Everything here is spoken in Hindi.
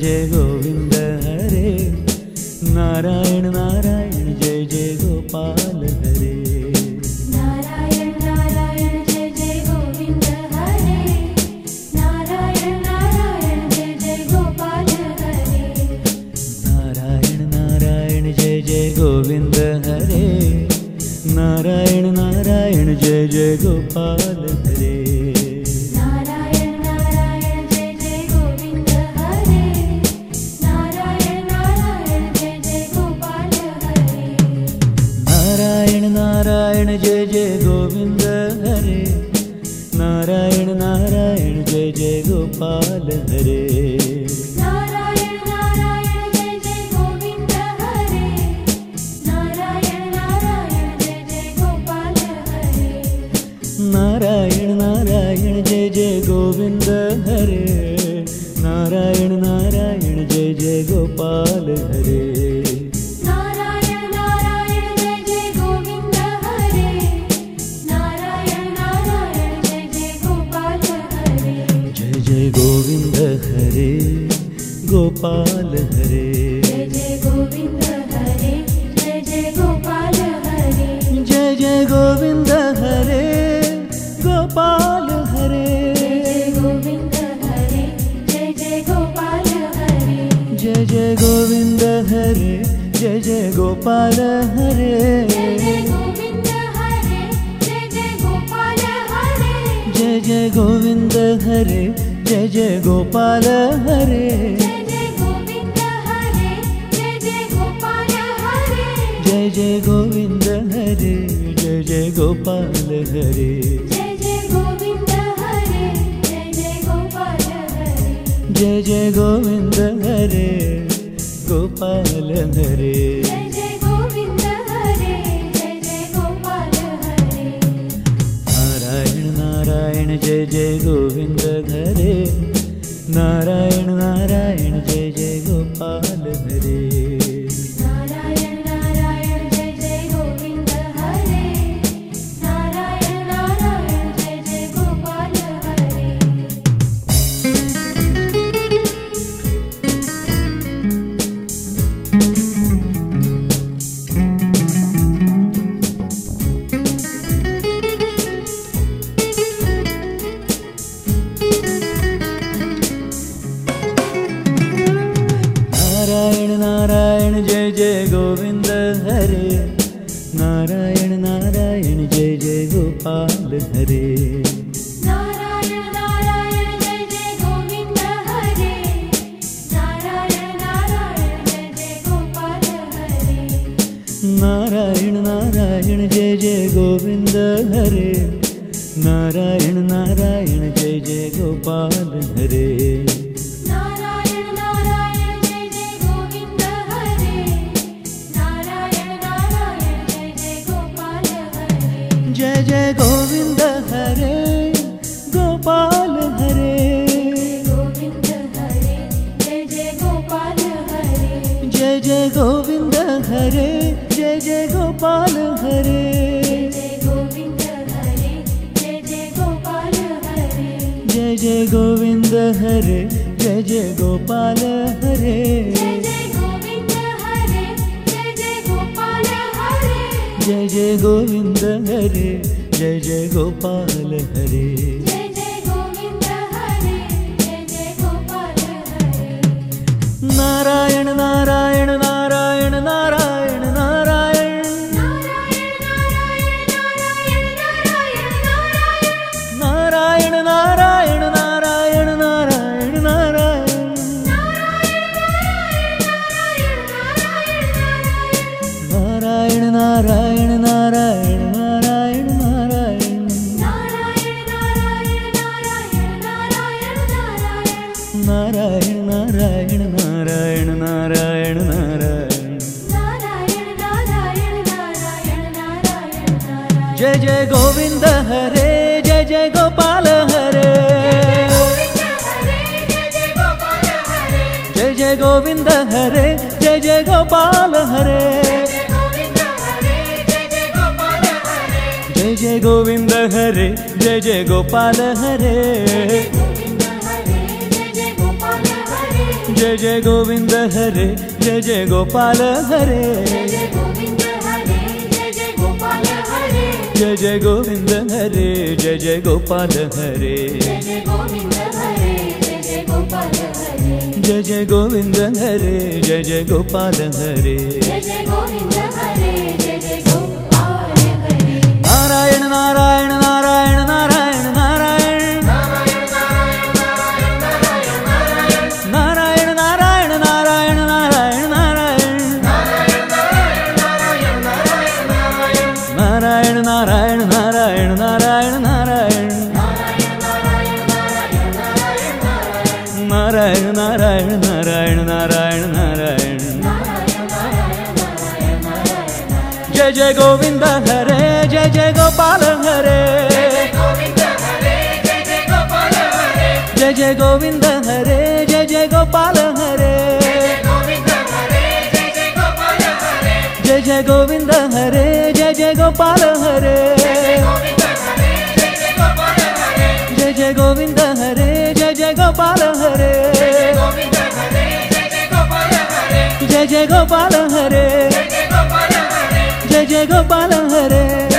जय गोविंद हरे। नारायण नारायण जय जय गोपाल हरे। नारायण नारायण जय जय गोविंद हरे। नारायण नारायण जय जय गोपाल हरे। नारायण नारायण जय जय गोविंद हरे। नारायण नारायण जय जय गोपाल नारायण जय जय गोविंद हरे। नारायण नारायण जय जय गोपाल हरे गोपाल हरे जय जय गोविंद हरे जय जय गोपाल हरे जय जय गोविंद हरे जय जय गोपाल हरे जय जय गोविंद हरे जय जय गोपाल हरे जय गोविंद हरे नारायण नारायण जय जय ജയ ഗോവിന്ദ ഹരേ. നാരായണ നാരായണ ജയ ജയ ഗോപാൽ ഹരേ. നാരായണ നാരായണ ജയ ജയ ഗോവിന്ദ ഹരേ. നാരായണ നാരായണ ജയ ജയ ഗോപാൽ ഹരേ. गोविंद हरे गोपाल हरे गोविंद हरे जय जय गोपाल हरे जय जय गोविंद हरे जय जय गोपाल हरे जय गोविंद हरे जय जय गोपाल हरे जय जय गोविंद हरे जय जय गोपाल हरे जय जय गोविंद हरे जय जय गोपाल हरे जय जय गोपाल हरे। गोविंद हरे, जय जय गोपाल हरे। जय जय गोविंद हरे, जय जय गोपाल हरे। जय जय गोविंद हरे, जय जय गोपाल हरे। जय जय गोविंद हरे, जय जय गोपाल हरे। जय जय गोविंद हरे, जय जय गोपाल हरे। जय जय गोविंद हरे, जय जय गोपाल हरे। नारायण नारायण नारायण। नारायण नारायण नारायण नारायण नारायण। जय जय गोविंद हरे, जय जय गोपाल हरे। जय जय गोविंद हरे, जय जय गोपाल हरे। जय जय गोविंद हरे, जय जय गोपाल हरे। जय गोविंद हरे, जय जय गोपाल हरे। जय जय गोपाल हरे, जय जय गोपाल हरे।